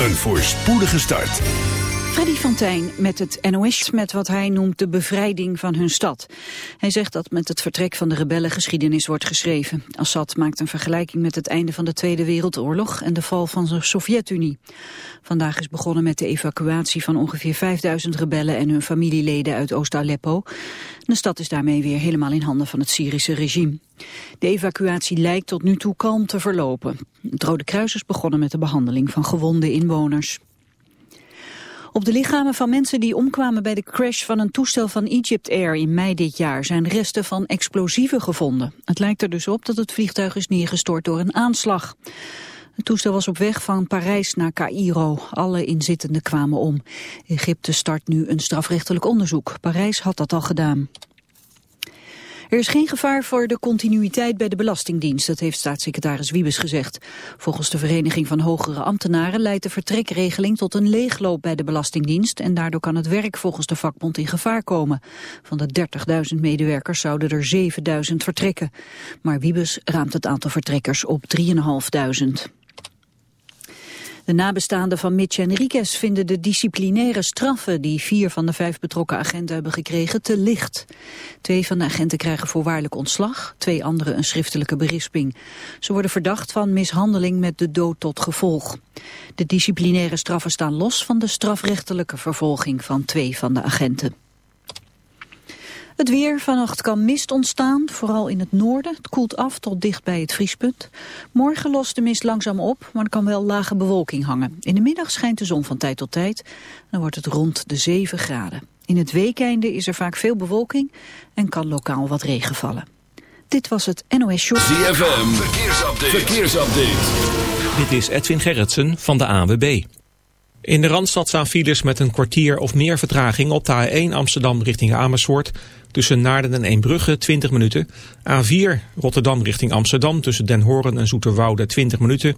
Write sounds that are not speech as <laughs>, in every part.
Een voorspoedige start. Freddy van Tijn met het NOS met wat hij noemt de bevrijding van hun stad. Hij zegt dat met het vertrek van de rebellen geschiedenis wordt geschreven. Assad maakt een vergelijking met het einde van de Tweede Wereldoorlog en de val van de Sovjet-Unie. Vandaag is begonnen met de evacuatie van ongeveer 5000 rebellen en hun familieleden uit Oost-Aleppo. De stad is daarmee weer helemaal in handen van het Syrische regime. De evacuatie lijkt tot nu toe kalm te verlopen. Het Rode Kruis is begonnen met de behandeling van gewonde inwoners. Op de lichamen van mensen die omkwamen bij de crash van een toestel van Egypt Air in mei dit jaar zijn resten van explosieven gevonden. Het lijkt er dus op dat het vliegtuig is neergestort door een aanslag. Het toestel was op weg van Parijs naar Cairo. Alle inzittenden kwamen om. Egypte start nu een strafrechtelijk onderzoek. Parijs had dat al gedaan. Er is geen gevaar voor de continuïteit bij de Belastingdienst, dat heeft staatssecretaris Wiebes gezegd. Volgens de Vereniging van Hogere Ambtenaren leidt de vertrekregeling tot een leegloop bij de Belastingdienst en daardoor kan het werk volgens de vakbond in gevaar komen. Van de 30.000 medewerkers zouden er 7.000 vertrekken. Maar Wiebes raamt het aantal vertrekkers op 3.500. De nabestaanden van Mitch Enriquez vinden de disciplinaire straffen die vier van de vijf betrokken agenten hebben gekregen te licht. Twee van de agenten krijgen voorwaardelijk ontslag, twee anderen een schriftelijke berisping. Ze worden verdacht van mishandeling met de dood tot gevolg. De disciplinaire straffen staan los van de strafrechtelijke vervolging van twee van de agenten. Het weer, vannacht kan mist ontstaan, vooral in het noorden. Het koelt af tot dicht bij het vriespunt. Morgen lost de mist langzaam op, maar er kan wel lage bewolking hangen. In de middag schijnt de zon van tijd tot tijd. Dan wordt het rond de 7 graden. In het weekende is er vaak veel bewolking en kan lokaal wat regen vallen. Dit was het NOS Show. ZFM, verkeersupdate. verkeersupdate. Dit is Edwin Gerritsen van de ANWB. In de Randstad staan files met een kwartier of meer vertraging op de A1 Amsterdam richting Amersfoort. Tussen Naarden en Eembrugge 20 minuten. A4 Rotterdam richting Amsterdam tussen Den Horen en Zoeterwoude 20 minuten.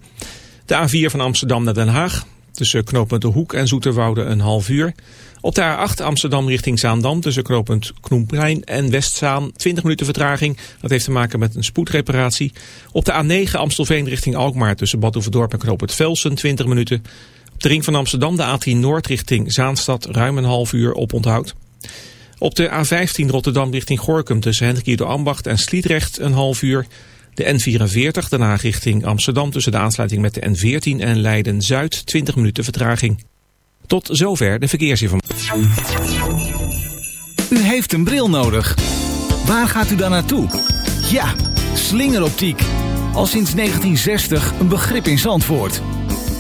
De A4 van Amsterdam naar Den Haag tussen knooppunt De Hoek en Zoeterwoude een half uur. Op de A8 Amsterdam richting Zaandam tussen knooppunt Knoemprein en Westzaan 20 minuten vertraging. Dat heeft te maken met een spoedreparatie. Op de A9 Amstelveen richting Alkmaar tussen Bad Oeverdorp en knooppunt Velsen 20 minuten. De ring van Amsterdam de A10 Noord richting Zaanstad ruim een half uur op onthoud. Op de A15 Rotterdam richting Gorkum tussen Hendrik de Ambacht en Sliedrecht een half uur. De N44 daarna richting Amsterdam tussen de aansluiting met de N14 en Leiden-Zuid 20 minuten vertraging. Tot zover de verkeersinformatie. U heeft een bril nodig. Waar gaat u dan naartoe? Ja, slingeroptiek. Al sinds 1960 een begrip in Zandvoort.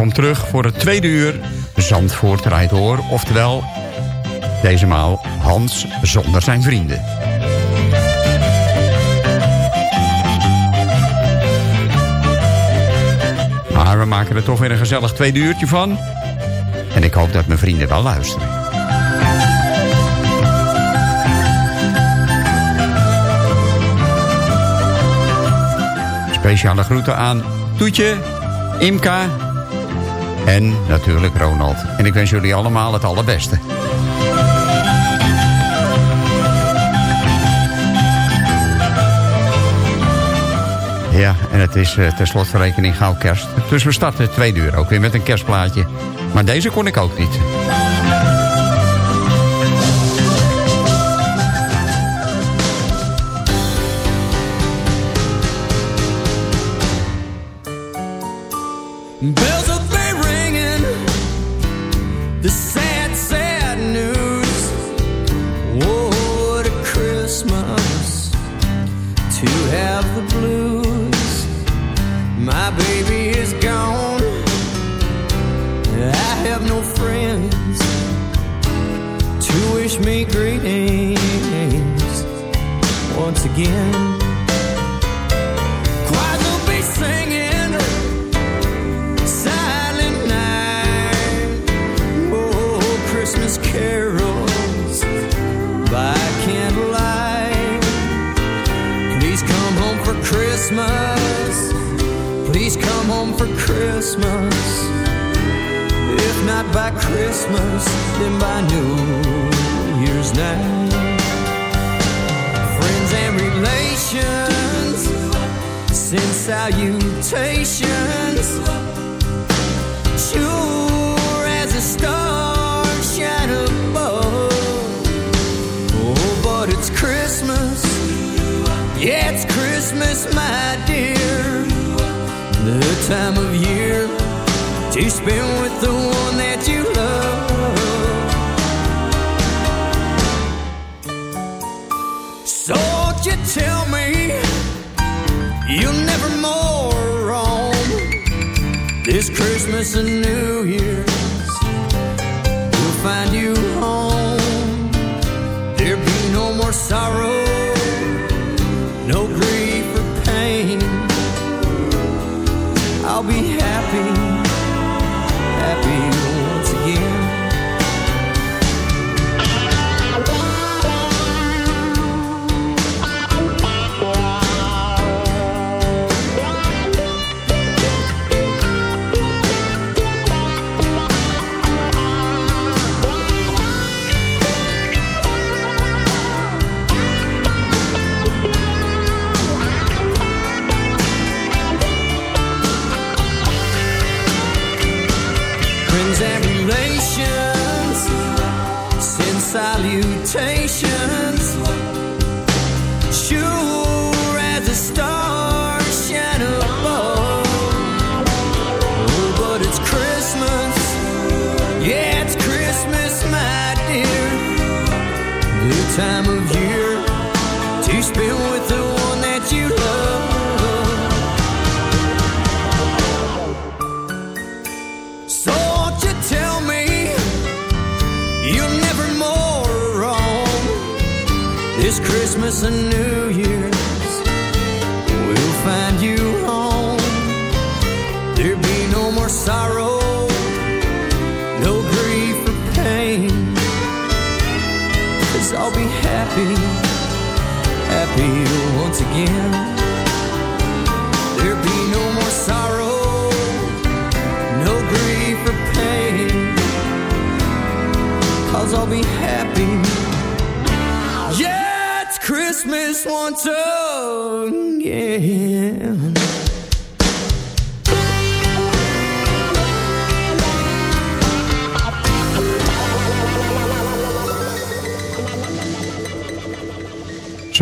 Welkom terug voor het tweede uur Zandvoort rijdt door. Oftewel, Deze maal Hans zonder zijn vrienden. Maar we maken er toch weer een gezellig tweede uurtje van. En ik hoop dat mijn vrienden wel luisteren. Speciale groeten aan Toetje, Imka en natuurlijk Ronald. En ik wens jullie allemaal het allerbeste. Ja, en het is uh, ter slotverrekening gauw kerst. Dus we starten twee uur ook weer met een kerstplaatje. Maar deze kon ik ook niet. Again. Choirs will be singing Silent night. Oh, Christmas carols By candlelight. Please come home for Christmas. Please come home for Christmas. If not by Christmas Then by New Year's night and relations Send salutations. Sure as a star shine above. Oh, but it's Christmas. Yeah, it's Christmas, my dear. The time of year To spend with the one This Christmas and New Year's We'll find you home. There'll be no more sorrow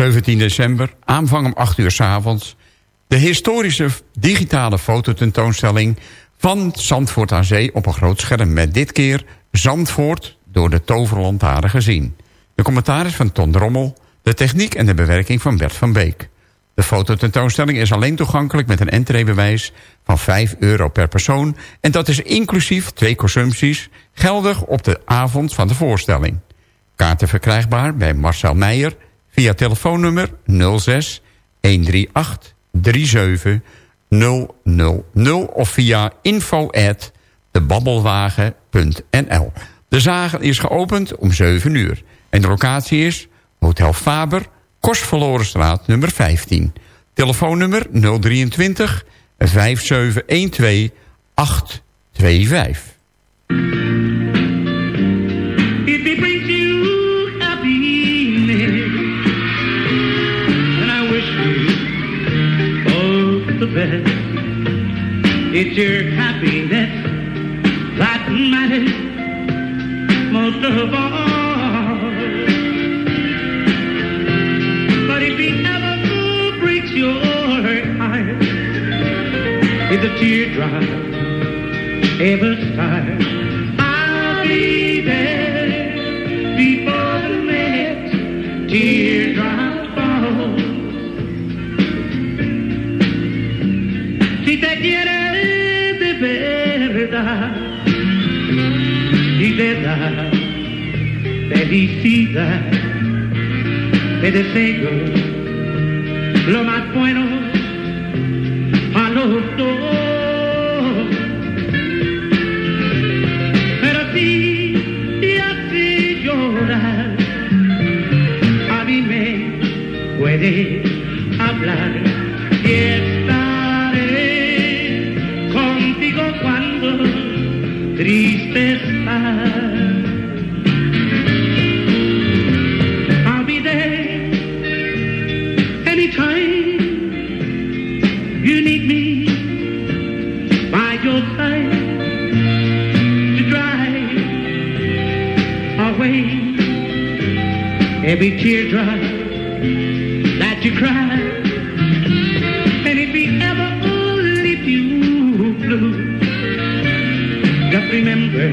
...17 december, aanvang om 8 uur s avonds... de historische digitale fototentoonstelling van Zandvoort aan Zee op een groot scherm... met dit keer Zandvoort door de toverlandaren gezien. De commentaar is van Ton Drommel, de techniek en de bewerking van Bert van Beek. De fototentoonstelling is alleen toegankelijk met een entreebewijs van 5 euro per persoon... en dat is inclusief twee consumpties, geldig op de avond van de voorstelling. Kaarten verkrijgbaar bij Marcel Meijer via telefoonnummer 06 138 37 000 of via info at. De zagen is geopend om 7 uur. En de locatie is Hotel Faber, Kostverlorenstraat nummer 15. Telefoonnummer 023 5712 825. It's your happiness that matters most of all. But if it ever breaks your heart, if the teardrop ever start, felicidad, te deseo lo más bueno a los dos. Pero si te hace llorar, a mí me puede hablar y estaré contigo cuando triste every teardrop that you cry. And if he ever leave you blue, just remember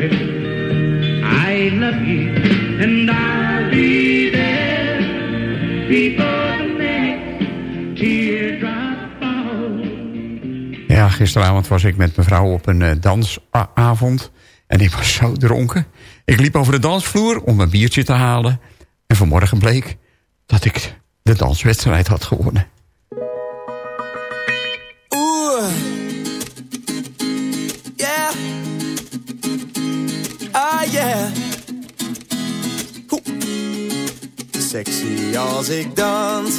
I love you and I'll be there before the next teardrop. Ja, gisteravond was ik met mevrouw op een eh, dansavond. En ik was zo dronken. Ik liep over de dansvloer om een biertje te halen. En vanmorgen bleek dat ik de danswedstrijd had gewonnen. Oeh. Yeah. Ah, yeah. Hoe. Sexy als ik dans.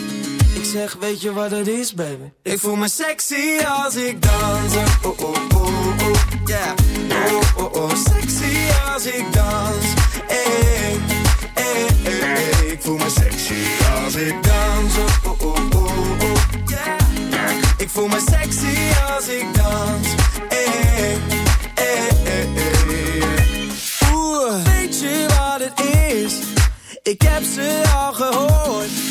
Zeg, weet je wat het is, baby? Ik voel me sexy als ik dans. Oh, oh, oh, oh, yeah. Oh, oh, oh, sexy als ik dans. Hey, hey, hey, hey. Ik voel me sexy als ik dans. Oh, oh, oh, oh, oh, yeah. Ik voel me sexy als ik dans. Hey, hey, hey, hey. Oeh, weet je wat het is? Ik heb ze al gehoord.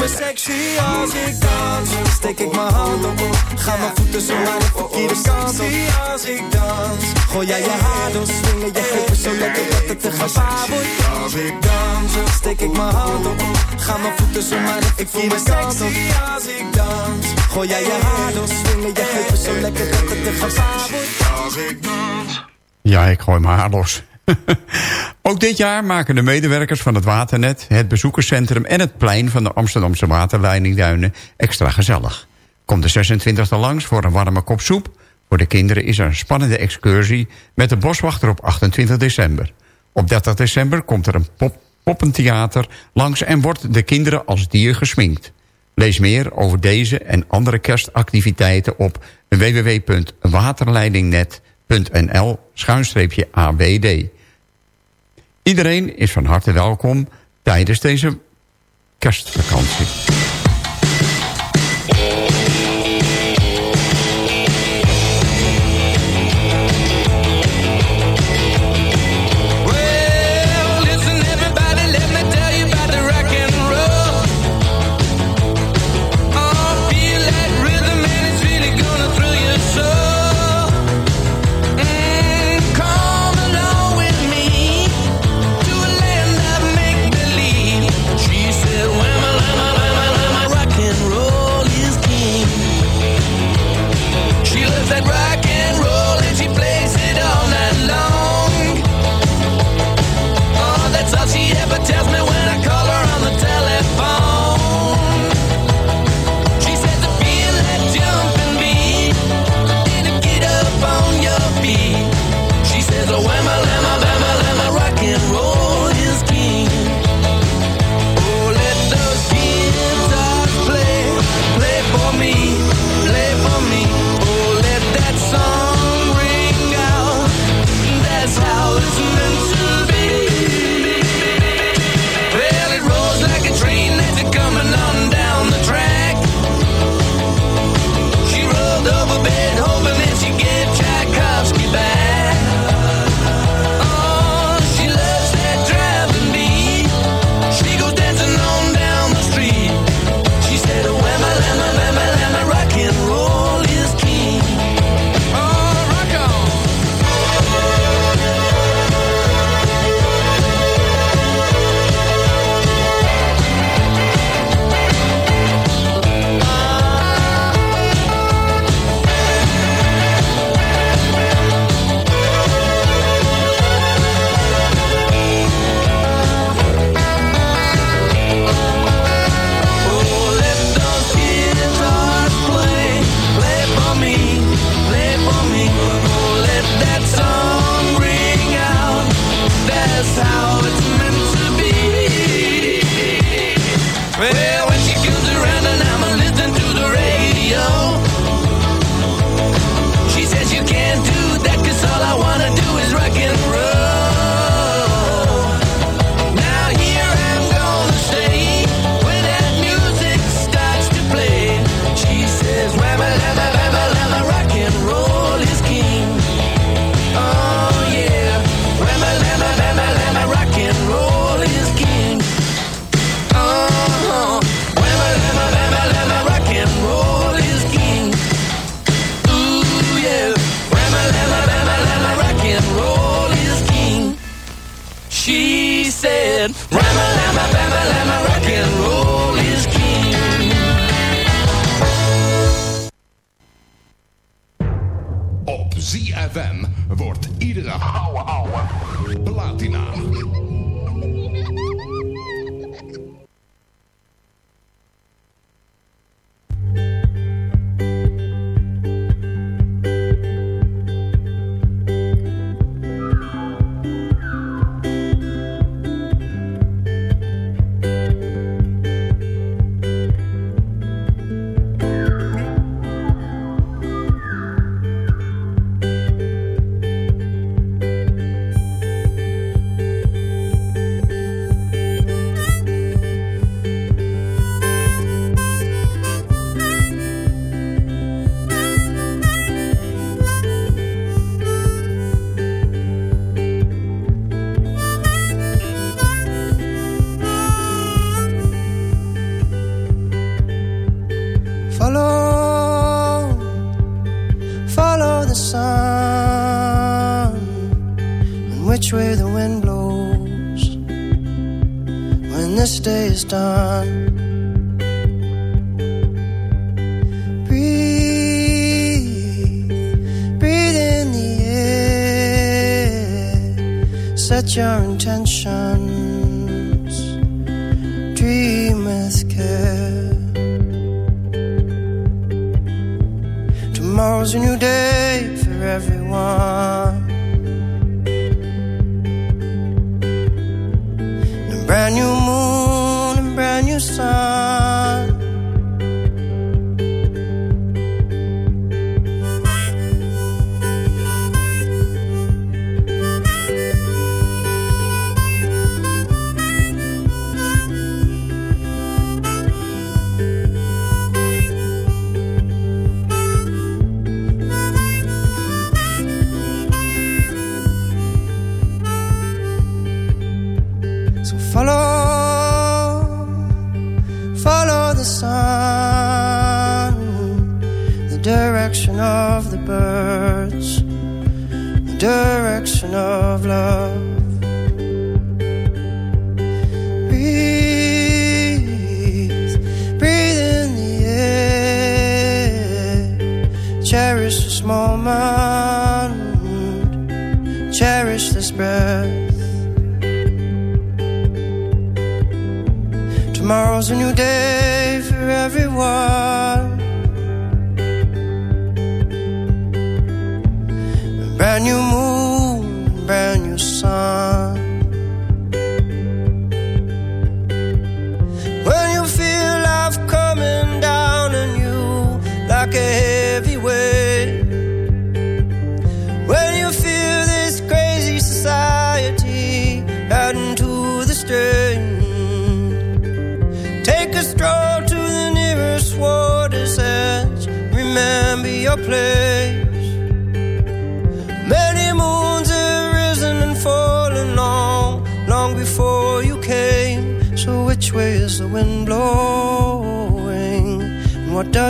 me sexy als ik dans. Steek ik mijn hand op. Ga mijn voeten zo naar de verkeerde kant op. als ik dans. Gooi jij je haar door, swingen je heupen zo lekker dat het te gevaar wordt. Als ik dans, steek ik mijn hand op. Ga mijn voeten zo naar de verkeerde kant op. als ik dans. Gooi jij je haar door, swingen je heupen zo lekker dat het te gevaar wordt. Ik dans. Ja, ik gooi mijn haar los. <laughs> Ook dit jaar maken de medewerkers van het Waternet... het bezoekerscentrum en het plein van de Amsterdamse waterleidingduinen extra gezellig. Komt de 26e langs voor een warme kop soep. Voor de kinderen is er een spannende excursie met de boswachter op 28 december. Op 30 december komt er een pop poppentheater langs en wordt de kinderen als dier gesminkt. Lees meer over deze en andere kerstactiviteiten op www.waterleidingnet.nl-abd. Iedereen is van harte welkom tijdens deze kerstvakantie. Tomorrow's a new day for everyone.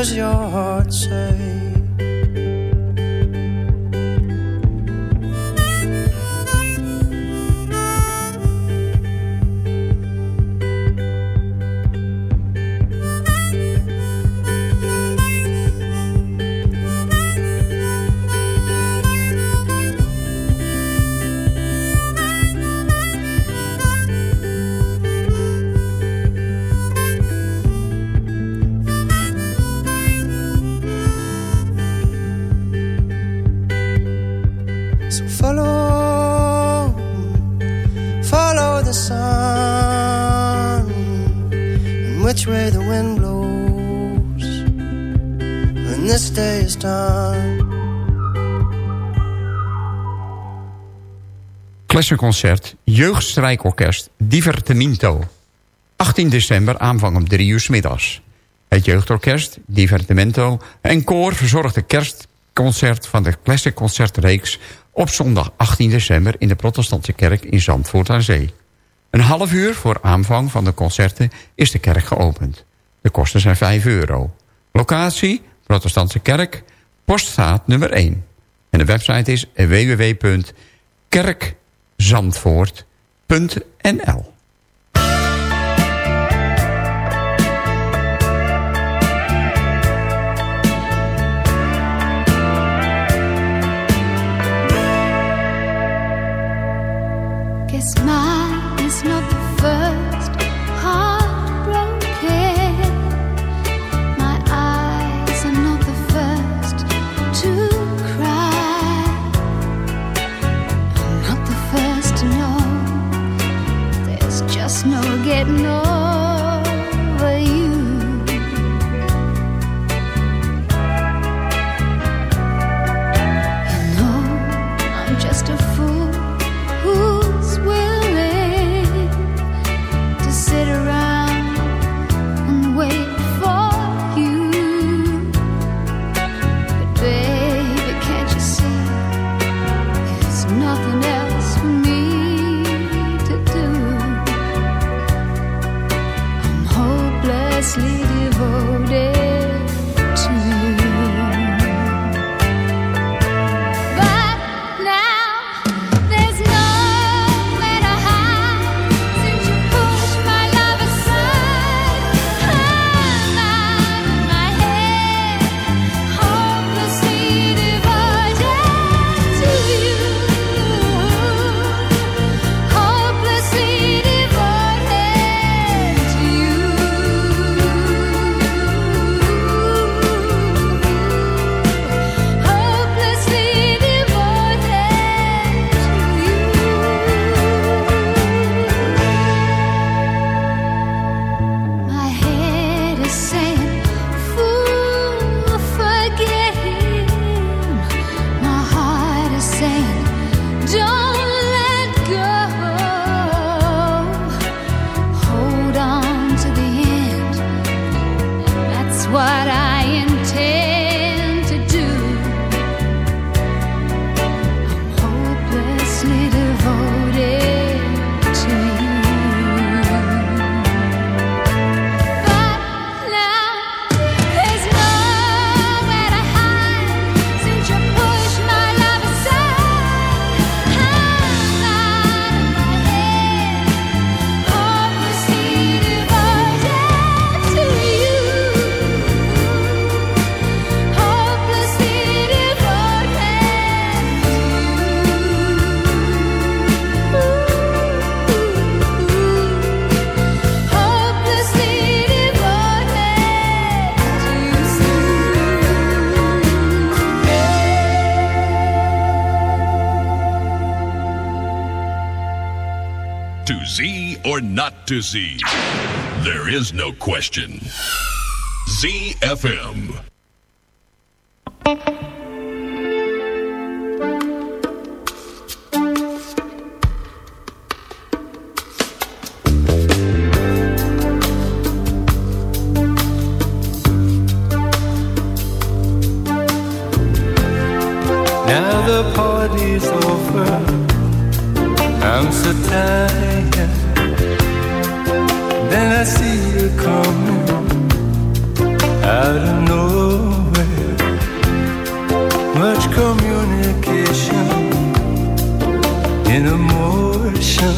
was your heart Kerstconcert Jeugdstrijkorkest Divertimento. 18 december aanvang om 3 uur middags. Het jeugdorkest Divertimento en koor verzorgde kerstconcert van de Klessenconcertreeks op zondag 18 december in de protestantse kerk in Zandvoort aan Zee. Een half uur voor aanvang van de concerten is de kerk geopend. De kosten zijn 5 euro. Locatie, protestantse kerk, poststraat nummer 1. En de website is www.kerk zandvoort.nl En to Z? There is no question. ZFM. Now the party's over. I'm so tired. Coming out of nowhere. Much communication in emotion.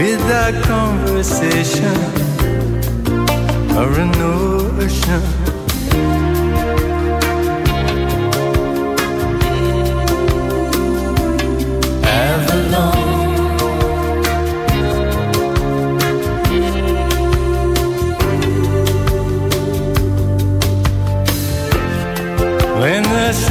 Without conversation or a notion.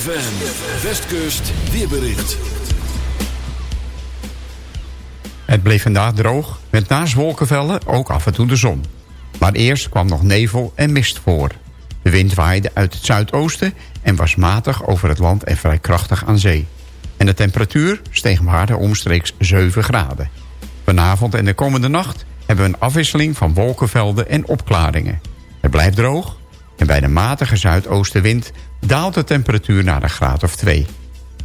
ZFM, Westkust, weerbericht. Het bleef vandaag droog, met naast wolkenvelden ook af en toe de zon. Maar eerst kwam nog nevel en mist voor. De wind waaide uit het zuidoosten en was matig over het land en vrij krachtig aan zee. En de temperatuur steeg maar omstreeks 7 graden. Vanavond en de komende nacht hebben we een afwisseling van wolkenvelden en opklaringen. Het blijft droog en bij de matige zuidoostenwind daalt de temperatuur naar een graad of 2.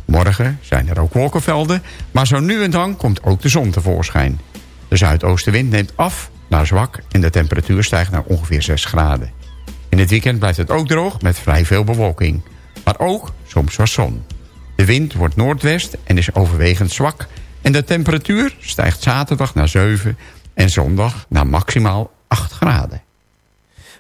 Morgen zijn er ook wolkenvelden, maar zo nu en dan komt ook de zon tevoorschijn. De zuidoostenwind neemt af naar zwak en de temperatuur stijgt naar ongeveer 6 graden. In het weekend blijft het ook droog met vrij veel bewolking. Maar ook soms wat zon. De wind wordt noordwest en is overwegend zwak... en de temperatuur stijgt zaterdag naar 7 en zondag naar maximaal 8 graden.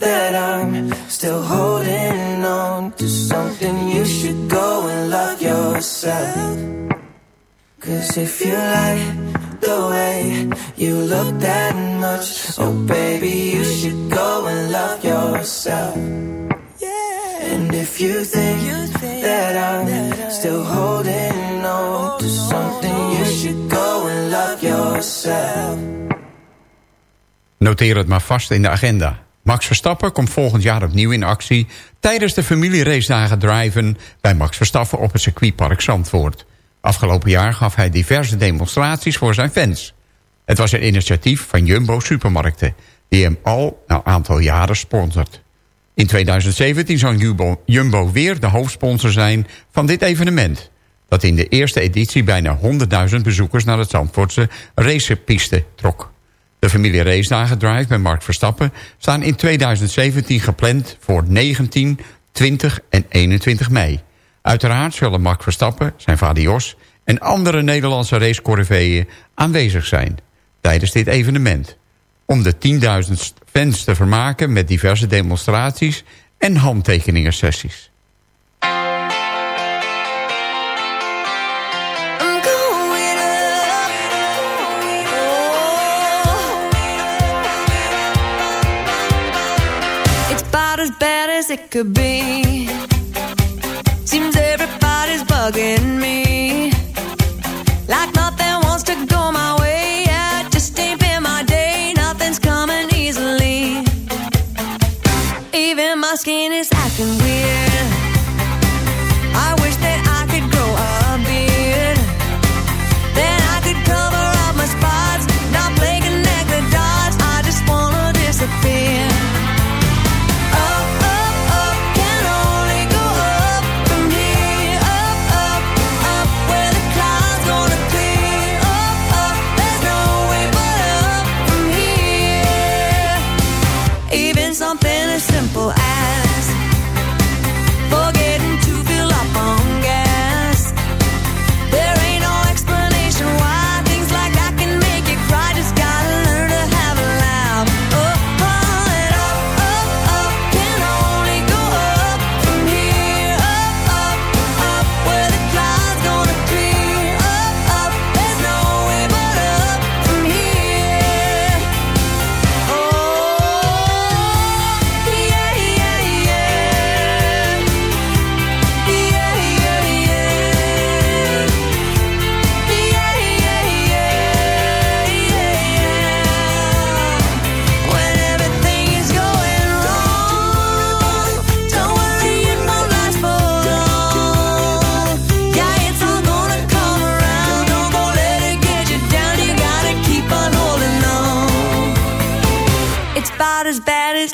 that I'm still holding on to something, you should go and love yourself. Cause if you like the way you look that much, oh baby, you should go and love yourself. And if you think that I'm still holding on to something, you should go and love yourself. Noteer het maar vast in de agenda. Max Verstappen komt volgend jaar opnieuw in actie... tijdens de familieracedagen Driven bij Max Verstappen op het circuitpark Zandvoort. Afgelopen jaar gaf hij diverse demonstraties voor zijn fans. Het was een initiatief van Jumbo Supermarkten... die hem al een aantal jaren sponsort. In 2017 zou Jumbo, Jumbo weer de hoofdsponsor zijn van dit evenement... dat in de eerste editie bijna 100.000 bezoekers naar het Zandvoortse racepiste trok. De familie racedagen Drive bij Mark Verstappen staan in 2017 gepland voor 19, 20 en 21 mei. Uiteraard zullen Mark Verstappen, zijn vader Jos en andere Nederlandse racecorriveeën aanwezig zijn tijdens dit evenement. Om de 10.000 fans te vermaken met diverse demonstraties en handtekeningensessies. it could be. Seems everybody's bugging me.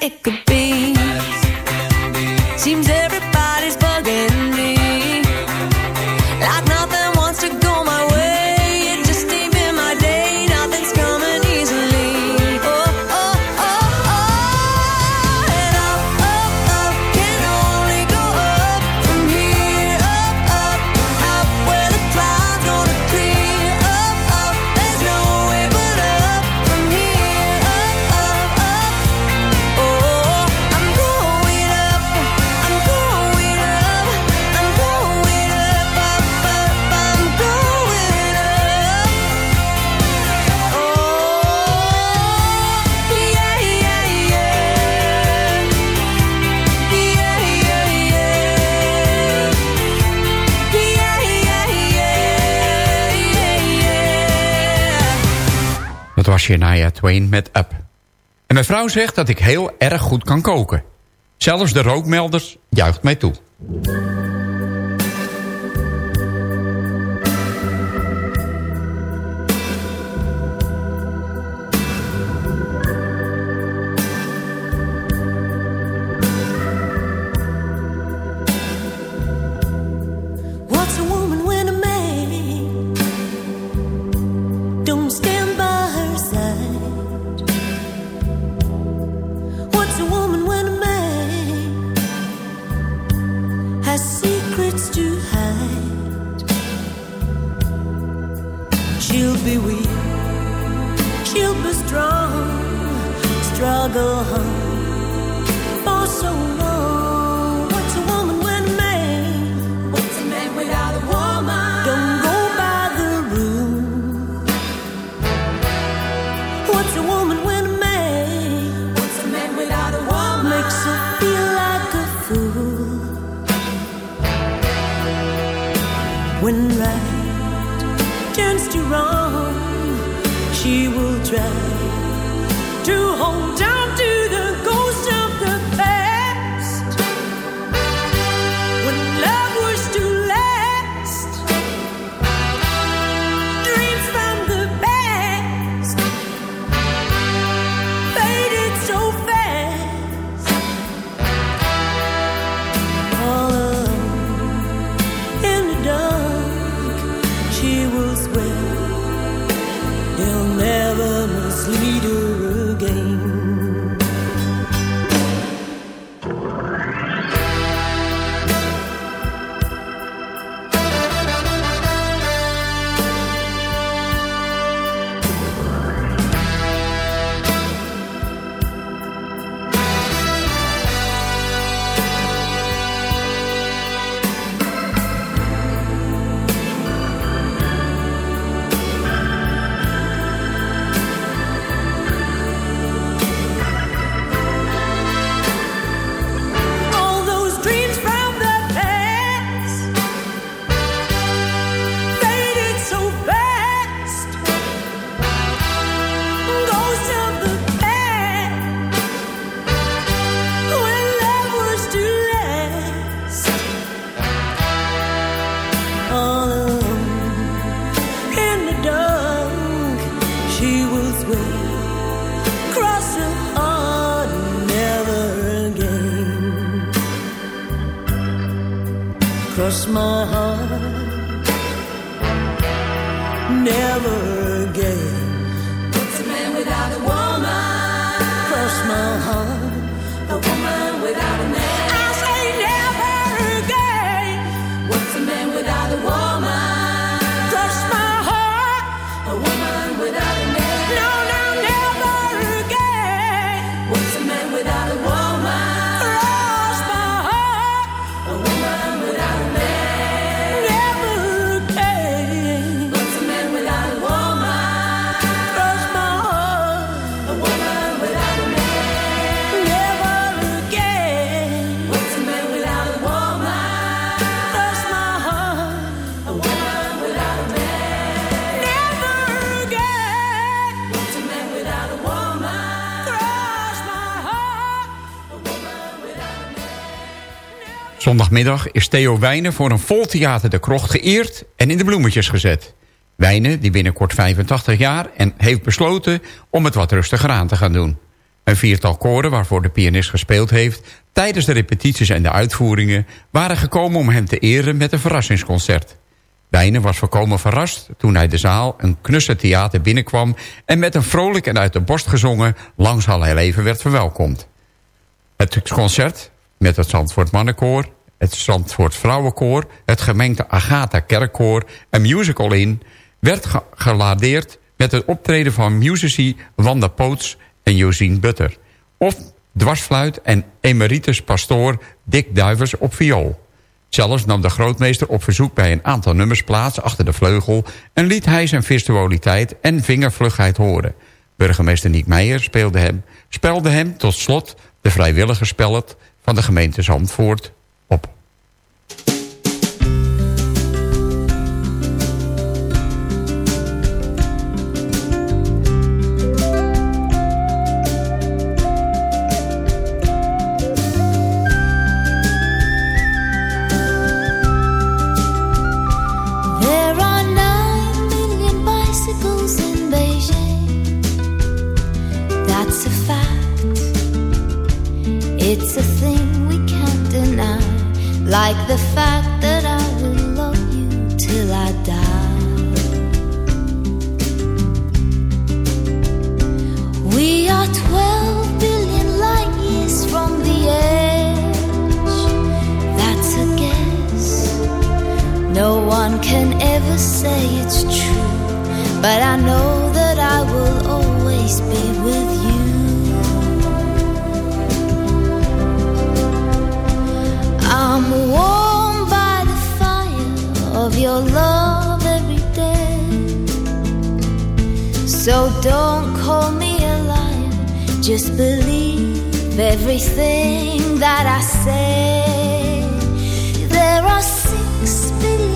it met Up. En mijn vrouw zegt dat ik heel erg goed kan koken. Zelfs de rookmelders juicht mij toe. She'll be strong, struggle hard. Zondagmiddag is Theo Wijnen voor een vol theater de krocht geëerd en in de bloemetjes gezet. Wijnen, die binnenkort 85 jaar en heeft besloten om het wat rustiger aan te gaan doen. Een viertal koren waarvoor de pianist gespeeld heeft... tijdens de repetities en de uitvoeringen... waren gekomen om hem te eren met een verrassingsconcert. Wijnen was volkomen verrast toen hij de zaal een knusse theater binnenkwam... en met een vrolijk en uit de borst gezongen... Lang zal hij leven werd verwelkomd. Het concert met het Zandvoort Mannenkoor, het Zandvoort Vrouwenkoor... het gemengde Agatha Kerkkoor en Musical In... werd ge- geladeerd met het optreden van musici Wanda Poots en Josien Butter... of dwarsfluit en emeritus pastoor Dick Duivers op viool. Zelfs nam de grootmeester op verzoek bij een aantal nummers plaats achter de vleugel... en liet hij zijn virtualiteit en vingervlugheid horen. Burgemeester Niek Meijer speelde hem, spelde hem tot slot de vrijwilligerspellet van de gemeente Zandvoort but I know that I will always be with you. I'm warm by the fire of your love every day. So don't call me a liar, just believe everything that I say. There are six billion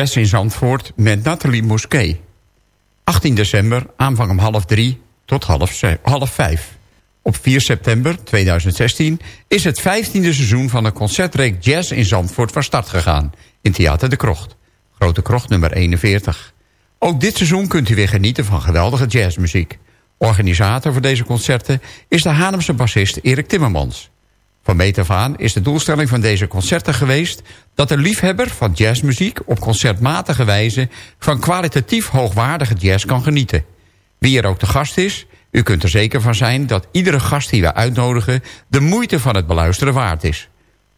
Jazz in Zandvoort met Nathalie Mosquet. 18 december, aanvang om half drie tot half, half vijf. Op 4 september 2016 is het 15e seizoen van de concertreek Jazz in Zandvoort van start gegaan. In Theater de Krocht. Grote Krocht nummer 41. Ook dit seizoen kunt u weer genieten van geweldige jazzmuziek. Organisator voor deze concerten is de Hanemse bassist Erik Timmermans. Van meet af aan is de doelstelling van deze concerten geweest... dat de liefhebber van jazzmuziek op concertmatige wijze... van kwalitatief hoogwaardige jazz kan genieten. Wie er ook de gast is, u kunt er zeker van zijn... dat iedere gast die we uitnodigen de moeite van het beluisteren waard is.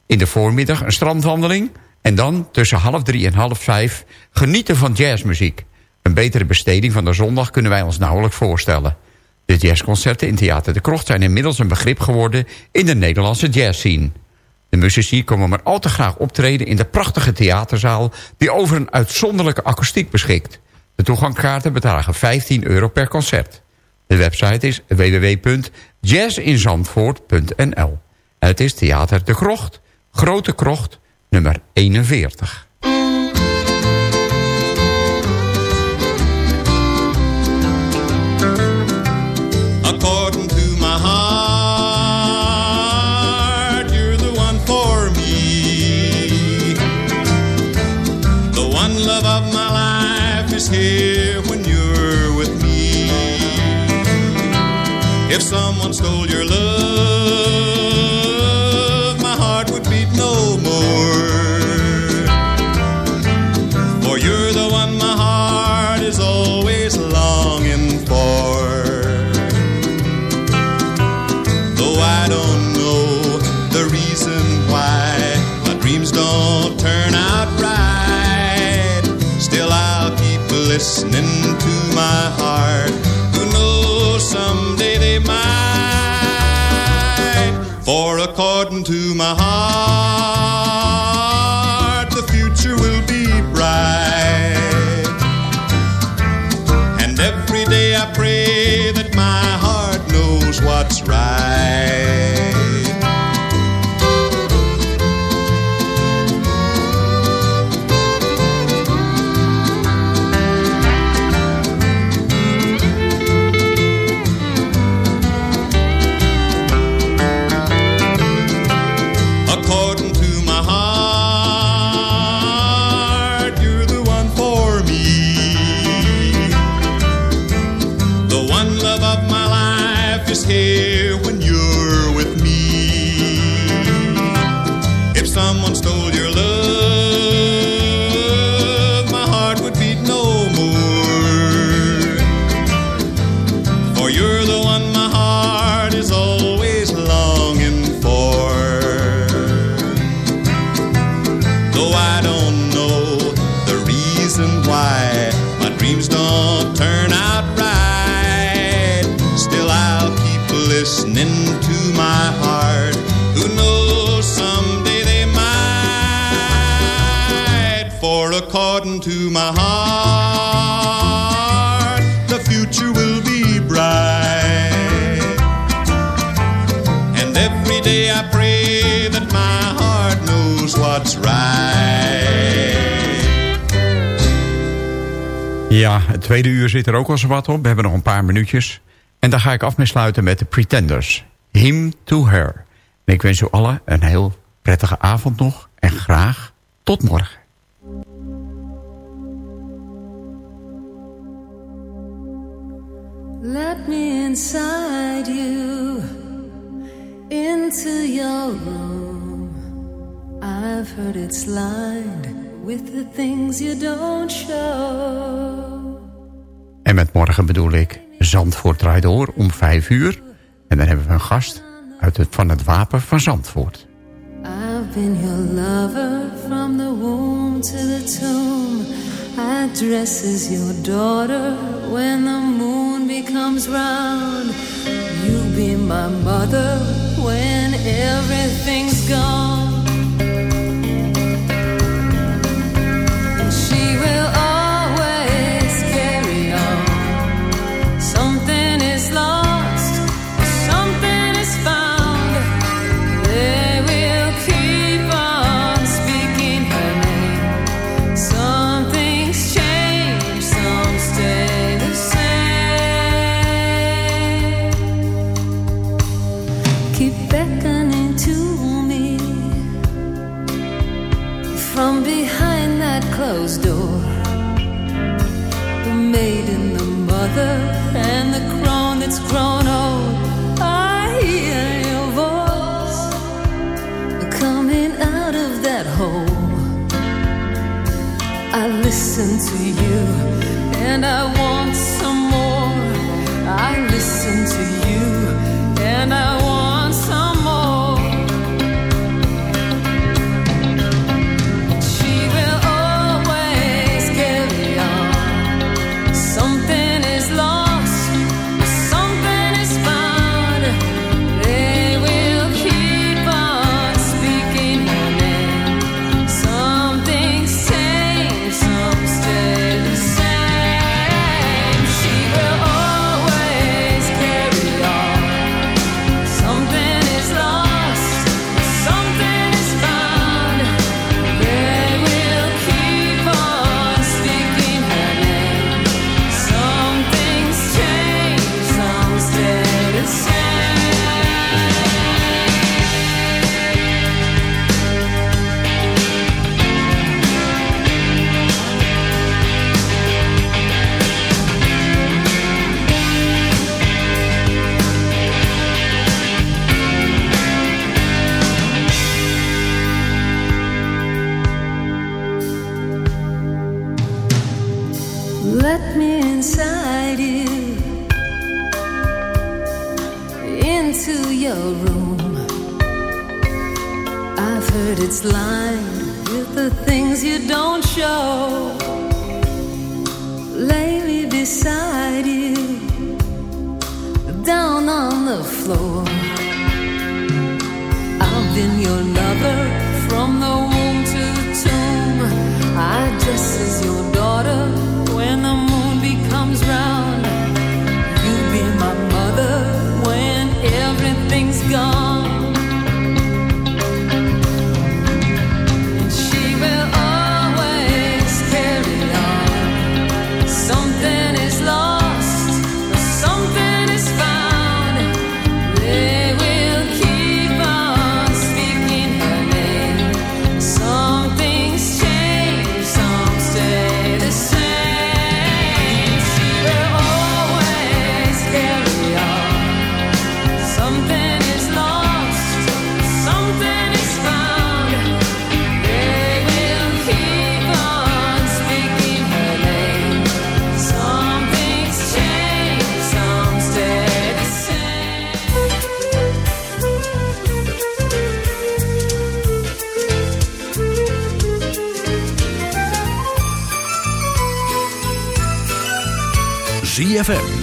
In de voormiddag een strandwandeling... en dan tussen half drie en half vijf genieten van jazzmuziek. Een betere besteding van de zondag kunnen wij ons nauwelijks voorstellen... De jazzconcerten in Theater de Krocht zijn inmiddels een begrip geworden in de Nederlandse jazzscene. De muzici komen maar al te graag optreden in de prachtige theaterzaal die over een uitzonderlijke akoestiek beschikt. De toegangskaarten bedragen 15 euro per concert. De website is www.jazzinzandvoort.nl het is Theater de Krocht, Grote Krocht, nummer 41. Stole your love, my heart would beat no more. For you're the one my heart is always longing for. Though I don't know the reason why my dreams don't turn out right, still I'll keep listening tweede uur zit er ook al zo wat op. We hebben nog een paar minuutjes. En dan ga ik af sluiten met de Pretenders. Him to her. En ik wens u allen een heel prettige avond nog. En graag tot morgen. Let me inside you, into your room. I've heard it's lined with the things you don't show. En met morgen bedoel ik Zandvoort draait door om vijf uur. En dan hebben we een gast uit het, van het Wapen van Zandvoort. I've been your lover from the womb to the tomb. I dress as your daughter when the moon becomes round. You be my mother when everything's gone.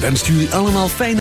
ZFM wenst jullie allemaal fijne...